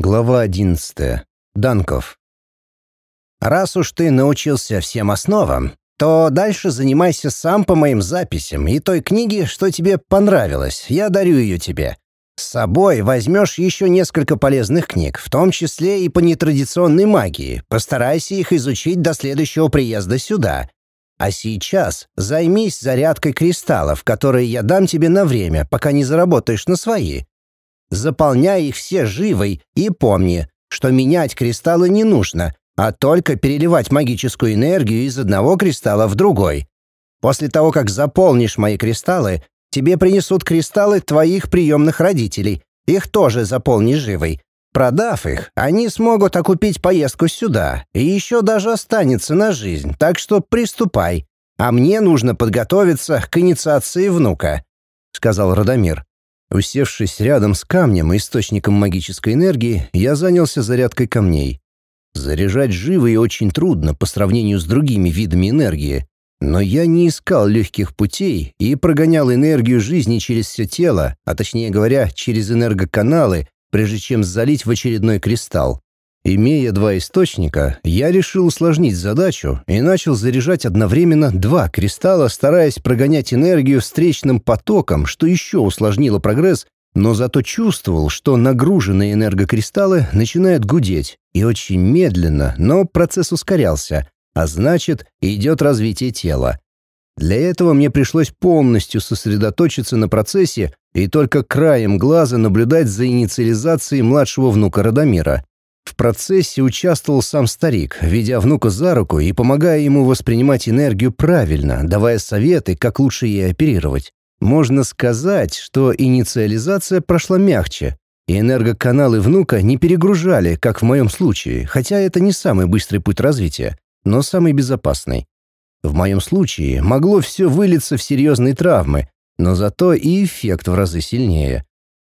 Глава 11. Данков. Раз уж ты научился всем основам, то дальше занимайся сам по моим записям и той книге, что тебе понравилось. Я дарю ее тебе. С собой возьмешь еще несколько полезных книг, в том числе и по нетрадиционной магии. Постарайся их изучить до следующего приезда сюда. А сейчас займись зарядкой кристаллов, которые я дам тебе на время, пока не заработаешь на свои. Заполняй их все живой и помни, что менять кристаллы не нужно, а только переливать магическую энергию из одного кристалла в другой. После того, как заполнишь мои кристаллы, тебе принесут кристаллы твоих приемных родителей. Их тоже заполни живой. Продав их, они смогут окупить поездку сюда, и еще даже останется на жизнь, так что приступай. А мне нужно подготовиться к инициации внука», — сказал Радомир. Усевшись рядом с камнем, источником магической энергии, я занялся зарядкой камней. Заряжать живые очень трудно по сравнению с другими видами энергии, но я не искал легких путей и прогонял энергию жизни через все тело, а точнее говоря, через энергоканалы, прежде чем залить в очередной кристалл. Имея два источника, я решил усложнить задачу и начал заряжать одновременно два кристалла, стараясь прогонять энергию встречным потоком, что еще усложнило прогресс, но зато чувствовал, что нагруженные энергокристаллы начинают гудеть, и очень медленно, но процесс ускорялся, а значит, идет развитие тела. Для этого мне пришлось полностью сосредоточиться на процессе и только краем глаза наблюдать за инициализацией младшего внука Радомира. В процессе участвовал сам старик, ведя внука за руку и помогая ему воспринимать энергию правильно, давая советы, как лучше ей оперировать. Можно сказать, что инициализация прошла мягче, и энергоканалы внука не перегружали, как в моем случае, хотя это не самый быстрый путь развития, но самый безопасный. В моем случае могло все вылиться в серьезные травмы, но зато и эффект в разы сильнее.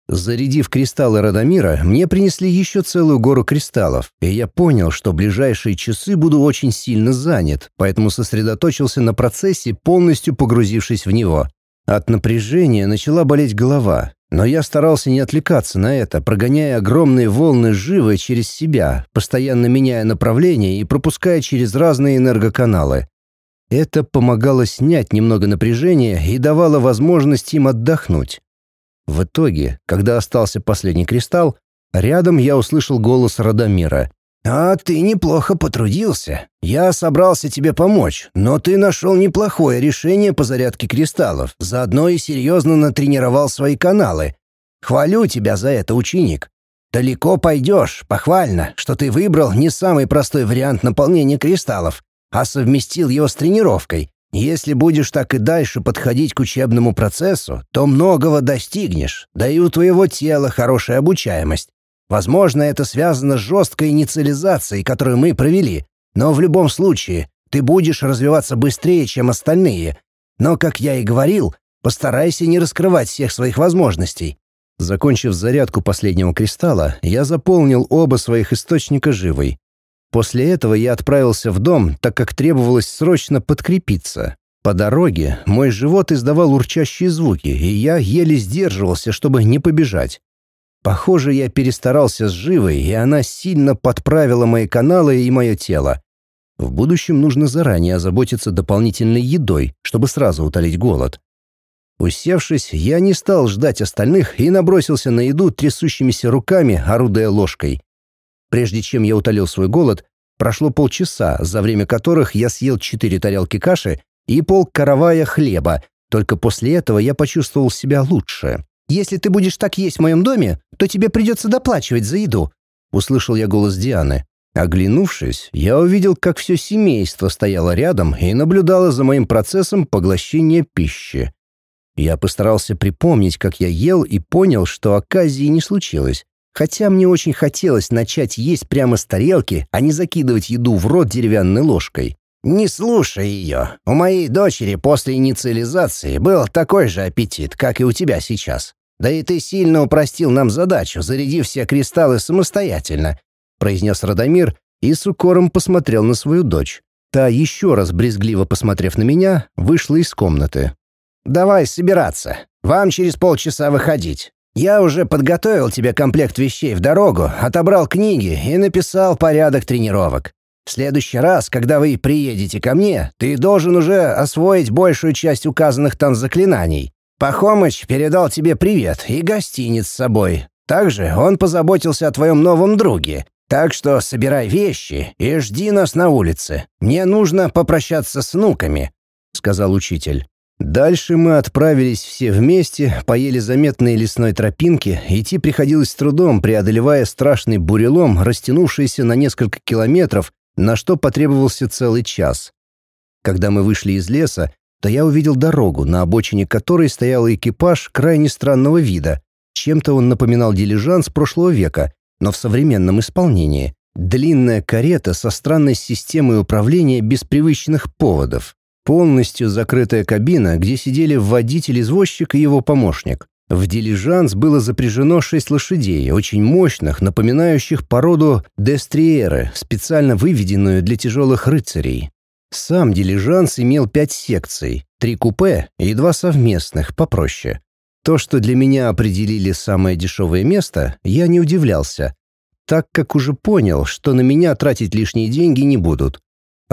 Зарядив кристаллы Радомира, мне принесли еще целую гору кристаллов, и я понял, что ближайшие часы буду очень сильно занят, поэтому сосредоточился на процессе, полностью погрузившись в него. От напряжения начала болеть голова, но я старался не отвлекаться на это, прогоняя огромные волны живы через себя, постоянно меняя направление и пропуская через разные энергоканалы. Это помогало снять немного напряжения и давало возможность им отдохнуть. В итоге, когда остался последний кристалл, рядом я услышал голос Радомира. «А ты неплохо потрудился. Я собрался тебе помочь, но ты нашел неплохое решение по зарядке кристаллов, заодно и серьезно натренировал свои каналы. Хвалю тебя за это, ученик. Далеко пойдешь, похвально, что ты выбрал не самый простой вариант наполнения кристаллов, а совместил его с тренировкой. Если будешь так и дальше подходить к учебному процессу, то многого достигнешь, да и у твоего тела хорошая обучаемость. Возможно, это связано с жесткой инициализацией, которую мы провели, но в любом случае ты будешь развиваться быстрее, чем остальные. Но, как я и говорил, постарайся не раскрывать всех своих возможностей. Закончив зарядку последнего кристалла, я заполнил оба своих источника живой. После этого я отправился в дом, так как требовалось срочно подкрепиться. По дороге мой живот издавал урчащие звуки, и я еле сдерживался, чтобы не побежать. Похоже, я перестарался с живой, и она сильно подправила мои каналы и мое тело. В будущем нужно заранее озаботиться дополнительной едой, чтобы сразу утолить голод. Усевшись, я не стал ждать остальных и набросился на еду трясущимися руками, орудуя ложкой. Прежде чем я утолил свой голод, прошло полчаса, за время которых я съел четыре тарелки каши и пол каравая хлеба. Только после этого я почувствовал себя лучше. «Если ты будешь так есть в моем доме, то тебе придется доплачивать за еду», — услышал я голос Дианы. Оглянувшись, я увидел, как все семейство стояло рядом и наблюдало за моим процессом поглощения пищи. Я постарался припомнить, как я ел, и понял, что оказии не случилось. Хотя мне очень хотелось начать есть прямо с тарелки, а не закидывать еду в рот деревянной ложкой. «Не слушай ее. У моей дочери после инициализации был такой же аппетит, как и у тебя сейчас. Да и ты сильно упростил нам задачу, зарядив все кристаллы самостоятельно», произнес Радомир и с укором посмотрел на свою дочь. Та, еще раз брезгливо посмотрев на меня, вышла из комнаты. «Давай собираться. Вам через полчаса выходить. Я уже подготовил тебе комплект вещей в дорогу, отобрал книги и написал порядок тренировок. В следующий раз, когда вы приедете ко мне, ты должен уже освоить большую часть указанных там заклинаний. Пахомыч передал тебе привет и гостиниц с собой. Также он позаботился о твоем новом друге. Так что собирай вещи и жди нас на улице. Мне нужно попрощаться с внуками», — сказал учитель. Дальше мы отправились все вместе, поели заметные лесной тропинки, идти приходилось с трудом, преодолевая страшный бурелом, растянувшийся на несколько километров, на что потребовался целый час. Когда мы вышли из леса, то я увидел дорогу, на обочине которой стоял экипаж крайне странного вида. Чем-то он напоминал дилижанс прошлого века, но в современном исполнении. Длинная карета со странной системой управления без привычных поводов. Полностью закрытая кабина, где сидели водитель-извозчик и его помощник. В дилижанс было запряжено шесть лошадей, очень мощных, напоминающих породу дестриеры, специально выведенную для тяжелых рыцарей. Сам дилижанс имел пять секций, три купе и два совместных, попроще. То, что для меня определили самое дешевое место, я не удивлялся, так как уже понял, что на меня тратить лишние деньги не будут.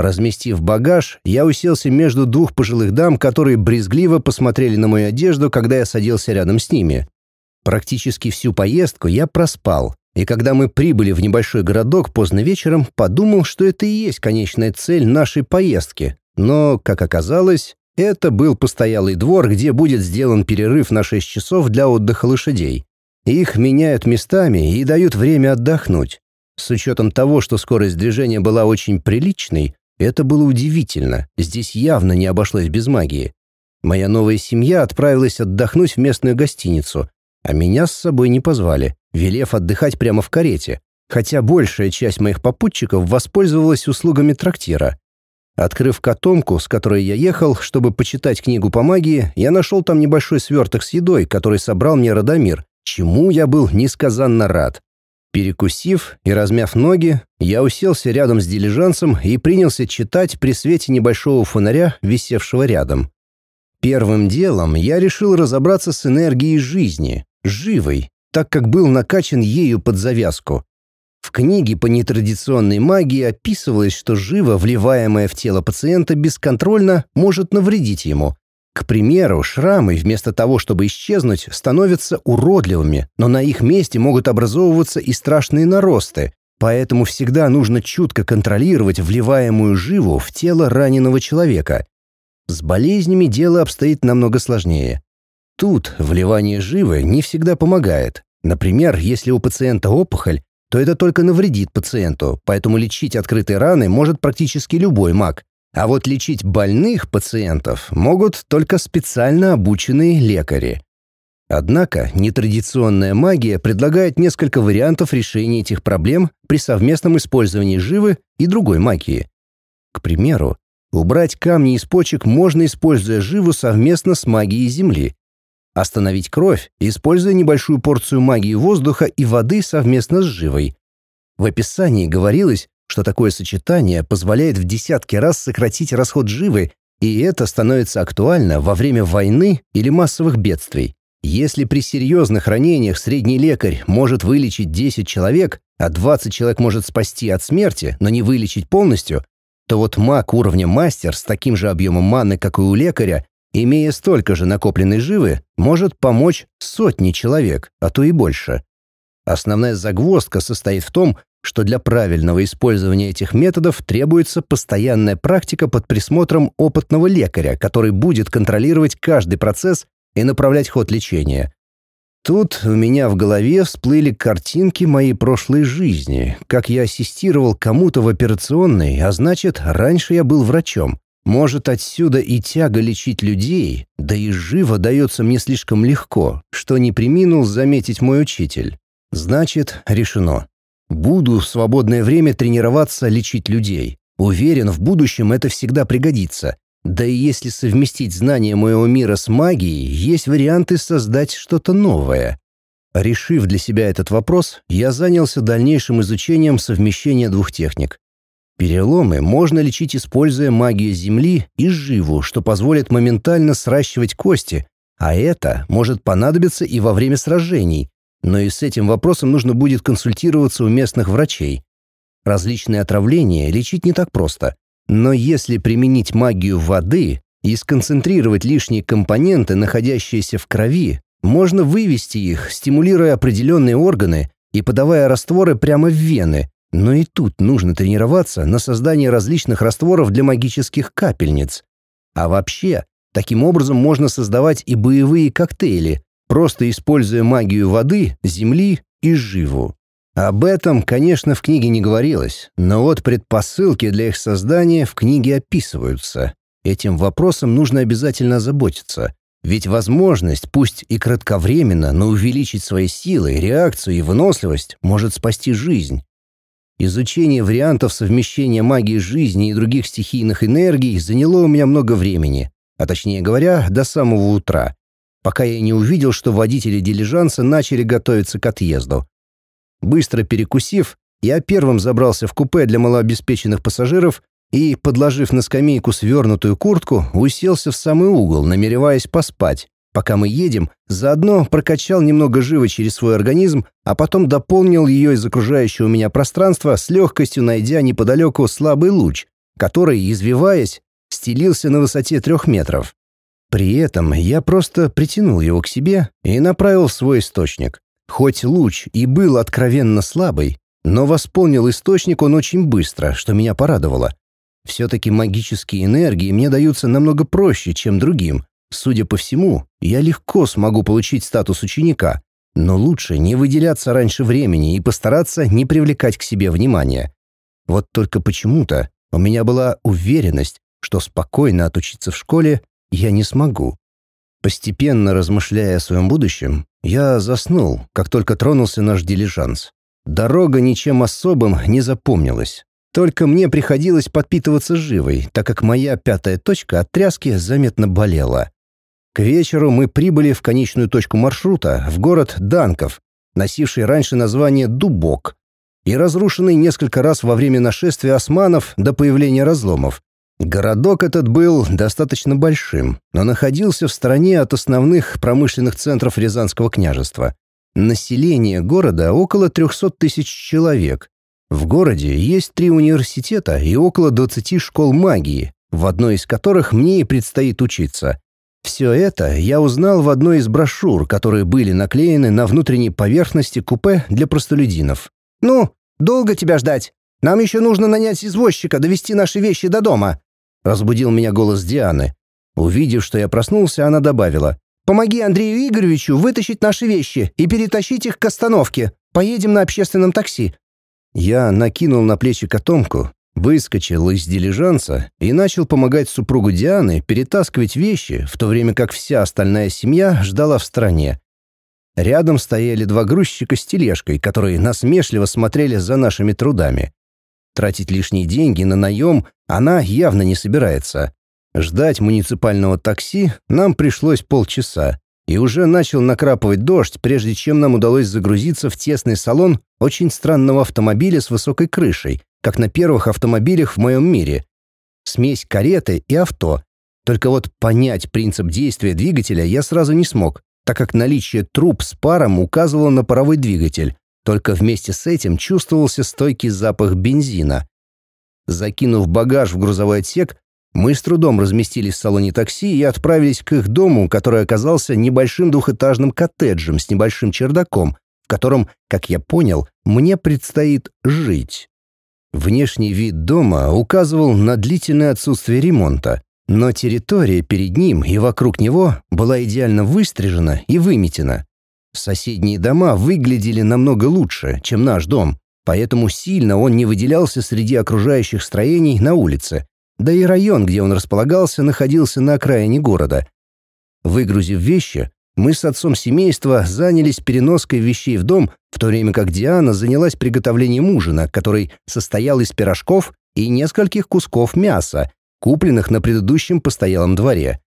Разместив багаж, я уселся между двух пожилых дам, которые брезгливо посмотрели на мою одежду, когда я садился рядом с ними. Практически всю поездку я проспал, и когда мы прибыли в небольшой городок поздно вечером, подумал, что это и есть конечная цель нашей поездки. Но, как оказалось, это был постоялый двор, где будет сделан перерыв на 6 часов для отдыха лошадей. Их меняют местами и дают время отдохнуть. С учетом того, что скорость движения была очень приличной, это было удивительно, здесь явно не обошлось без магии. Моя новая семья отправилась отдохнуть в местную гостиницу, а меня с собой не позвали, велев отдыхать прямо в карете, хотя большая часть моих попутчиков воспользовалась услугами трактира. Открыв котомку, с которой я ехал, чтобы почитать книгу по магии, я нашел там небольшой сверток с едой, который собрал мне Радомир, чему я был несказанно рад. Перекусив и размяв ноги, я уселся рядом с дилижансом и принялся читать при свете небольшого фонаря, висевшего рядом. Первым делом я решил разобраться с энергией жизни, живой, так как был накачан ею под завязку. В книге по нетрадиционной магии описывалось, что живо вливаемое в тело пациента бесконтрольно может навредить ему, к примеру, шрамы вместо того, чтобы исчезнуть, становятся уродливыми, но на их месте могут образовываться и страшные наросты, поэтому всегда нужно чутко контролировать вливаемую живу в тело раненого человека. С болезнями дело обстоит намного сложнее. Тут вливание живы не всегда помогает. Например, если у пациента опухоль, то это только навредит пациенту, поэтому лечить открытые раны может практически любой маг. А вот лечить больных пациентов могут только специально обученные лекари. Однако нетрадиционная магия предлагает несколько вариантов решения этих проблем при совместном использовании живы и другой магии. К примеру, убрать камни из почек можно, используя живу совместно с магией Земли. Остановить кровь, используя небольшую порцию магии воздуха и воды совместно с живой. В описании говорилось, что такое сочетание позволяет в десятки раз сократить расход живы, и это становится актуально во время войны или массовых бедствий. Если при серьезных ранениях средний лекарь может вылечить 10 человек, а 20 человек может спасти от смерти, но не вылечить полностью, то вот маг уровня мастер с таким же объемом маны, как и у лекаря, имея столько же накопленной живы, может помочь сотни человек, а то и больше. Основная загвоздка состоит в том, что для правильного использования этих методов требуется постоянная практика под присмотром опытного лекаря, который будет контролировать каждый процесс и направлять ход лечения. Тут у меня в голове всплыли картинки моей прошлой жизни, как я ассистировал кому-то в операционной, а значит, раньше я был врачом. Может, отсюда и тяга лечить людей, да и живо дается мне слишком легко, что не приминул заметить мой учитель. Значит, решено. Буду в свободное время тренироваться лечить людей. Уверен, в будущем это всегда пригодится. Да и если совместить знания моего мира с магией, есть варианты создать что-то новое. Решив для себя этот вопрос, я занялся дальнейшим изучением совмещения двух техник. Переломы можно лечить, используя магию Земли и живу, что позволит моментально сращивать кости, А это может понадобиться и во время сражений, но и с этим вопросом нужно будет консультироваться у местных врачей. Различные отравления лечить не так просто, но если применить магию воды и сконцентрировать лишние компоненты, находящиеся в крови, можно вывести их, стимулируя определенные органы и подавая растворы прямо в вены, но и тут нужно тренироваться на создании различных растворов для магических капельниц. А вообще, таким образом можно создавать и боевые коктейли, просто используя магию воды, земли и живу. Об этом, конечно, в книге не говорилось, но вот предпосылки для их создания в книге описываются. Этим вопросом нужно обязательно заботиться, ведь возможность, пусть и кратковременно, но увеличить свои силы, реакцию и выносливость может спасти жизнь. Изучение вариантов совмещения магии жизни и других стихийных энергий заняло у меня много времени, а точнее говоря, до самого утра, пока я не увидел, что водители дилижанса начали готовиться к отъезду. Быстро перекусив, я первым забрался в купе для малообеспеченных пассажиров и, подложив на скамейку свернутую куртку, уселся в самый угол, намереваясь поспать, Пока мы едем, заодно прокачал немного живо через свой организм, а потом дополнил ее из окружающего меня пространства с легкостью найдя неподалеку слабый луч, который, извиваясь, стелился на высоте трех метров. При этом я просто притянул его к себе и направил в свой источник. Хоть луч и был откровенно слабый, но восполнил источник он очень быстро, что меня порадовало. Все-таки магические энергии мне даются намного проще, чем другим, Судя по всему, я легко смогу получить статус ученика, но лучше не выделяться раньше времени и постараться не привлекать к себе внимания. Вот только почему-то у меня была уверенность, что спокойно отучиться в школе я не смогу. Постепенно размышляя о своем будущем, я заснул, как только тронулся наш дилижанс. Дорога ничем особым не запомнилась. Только мне приходилось подпитываться живой, так как моя пятая точка от тряски заметно болела. К вечеру мы прибыли в конечную точку маршрута, в город Данков, носивший раньше название Дубок, и разрушенный несколько раз во время нашествия османов до появления разломов. Городок этот был достаточно большим, но находился в стороне от основных промышленных центров Рязанского княжества. Население города около 300 тысяч человек. В городе есть три университета и около 20 школ магии, в одной из которых мне и предстоит учиться. Все это я узнал в одной из брошюр, которые были наклеены на внутренней поверхности купе для простолюдинов. «Ну, долго тебя ждать? Нам еще нужно нанять извозчика, довести наши вещи до дома», — разбудил меня голос Дианы. Увидев, что я проснулся, она добавила. «Помоги Андрею Игоревичу вытащить наши вещи и перетащить их к остановке. Поедем на общественном такси». Я накинул на плечи котомку, Выскочил из дилижанса и начал помогать супругу Дианы перетаскивать вещи, в то время как вся остальная семья ждала в стороне. Рядом стояли два грузчика с тележкой, которые насмешливо смотрели за нашими трудами. Тратить лишние деньги на наем она явно не собирается. Ждать муниципального такси нам пришлось полчаса, и уже начал накрапывать дождь, прежде чем нам удалось загрузиться в тесный салон очень странного автомобиля с высокой крышей, как на первых автомобилях в моем мире. Смесь кареты и авто. Только вот понять принцип действия двигателя я сразу не смог, так как наличие труб с паром указывало на паровой двигатель. Только вместе с этим чувствовался стойкий запах бензина. Закинув багаж в грузовой отсек, мы с трудом разместились в салоне такси и отправились к их дому, который оказался небольшим двухэтажным коттеджем с небольшим чердаком, в котором, как я понял, мне предстоит жить. Внешний вид дома указывал на длительное отсутствие ремонта, но территория перед ним и вокруг него была идеально выстрижена и выметена. Соседние дома выглядели намного лучше, чем наш дом, поэтому сильно он не выделялся среди окружающих строений на улице, да и район, где он располагался, находился на окраине города. Выгрузив вещи, мы с отцом семейства занялись переноской вещей в дом, в то время как Диана занялась приготовлением ужина, который состоял из пирожков и нескольких кусков мяса, купленных на предыдущем постоялом дворе.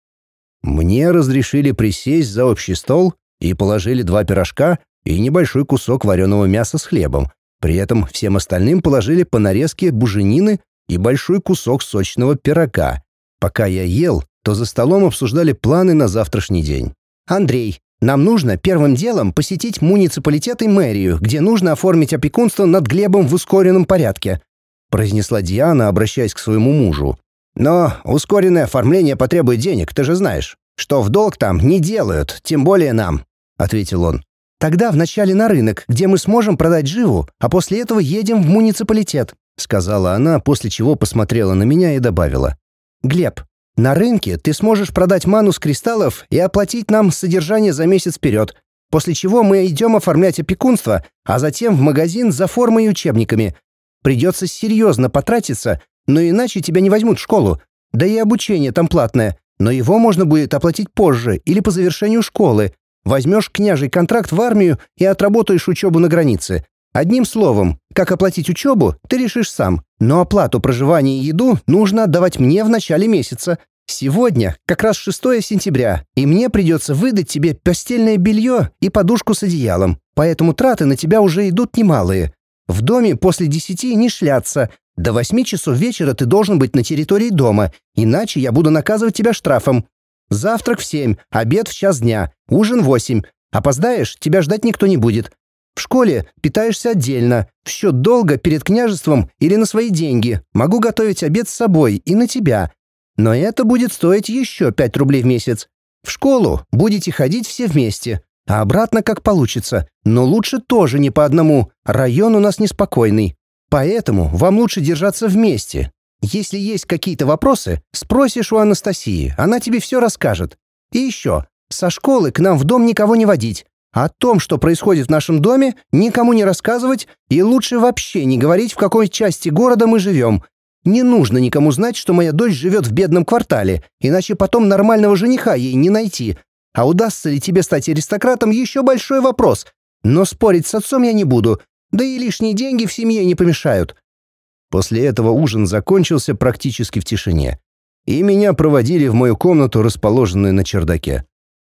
Мне разрешили присесть за общий стол и положили два пирожка и небольшой кусок вареного мяса с хлебом. При этом всем остальным положили по нарезке буженины и большой кусок сочного пирога. Пока я ел, то за столом обсуждали планы на завтрашний день. Андрей, нам нужно первым делом посетить муниципалитет и мэрию, где нужно оформить опекунство над Глебом в ускоренном порядке», произнесла Диана, обращаясь к своему мужу. «Но ускоренное оформление потребует денег, ты же знаешь. Что в долг там не делают, тем более нам», — ответил он. «Тогда вначале на рынок, где мы сможем продать живу, а после этого едем в муниципалитет», — сказала она, после чего посмотрела на меня и добавила. «Глеб, на рынке ты сможешь продать ману с кристаллов и оплатить нам содержание за месяц вперед, после чего мы идем оформлять опекунство, а затем в магазин за формой и учебниками. Придется серьезно потратиться, но иначе тебя не возьмут в школу. Да и обучение там платное, но его можно будет оплатить позже или по завершению школы. Возьмешь княжий контракт в армию и отработаешь учебу на границе. Одним словом, как оплатить учебу, ты решишь сам, но оплату проживания и еду нужно отдавать мне в начале месяца. Сегодня как раз 6 сентября, и мне придется выдать тебе постельное белье и подушку с одеялом, поэтому траты на тебя уже идут немалые. В доме после десяти не шляться. До восьми часов вечера ты должен быть на территории дома, иначе я буду наказывать тебя штрафом. Завтрак в семь, обед в час дня, ужин в восемь. Опоздаешь, тебя ждать никто не будет. В школе питаешься отдельно, в счет долга перед княжеством или на свои деньги. Могу готовить обед с собой и на тебя. Но это будет стоить еще 5 рублей в месяц. В школу будете ходить все вместе, а обратно как получится. Но лучше тоже не по одному, район у нас неспокойный. Поэтому вам лучше держаться вместе. Если есть какие-то вопросы, спросишь у Анастасии, она тебе все расскажет. И еще, со школы к нам в дом никого не водить. О том, что происходит в нашем доме, никому не рассказывать и лучше вообще не говорить, в какой части города мы живем. Не нужно никому знать, что моя дочь живет в бедном квартале, иначе потом нормального жениха ей не найти. А удастся ли тебе стать аристократом, еще большой вопрос. Но спорить с отцом я не буду, да и лишние деньги в семье не помешают». После этого ужин закончился практически в тишине. И меня проводили в мою комнату, расположенную на чердаке.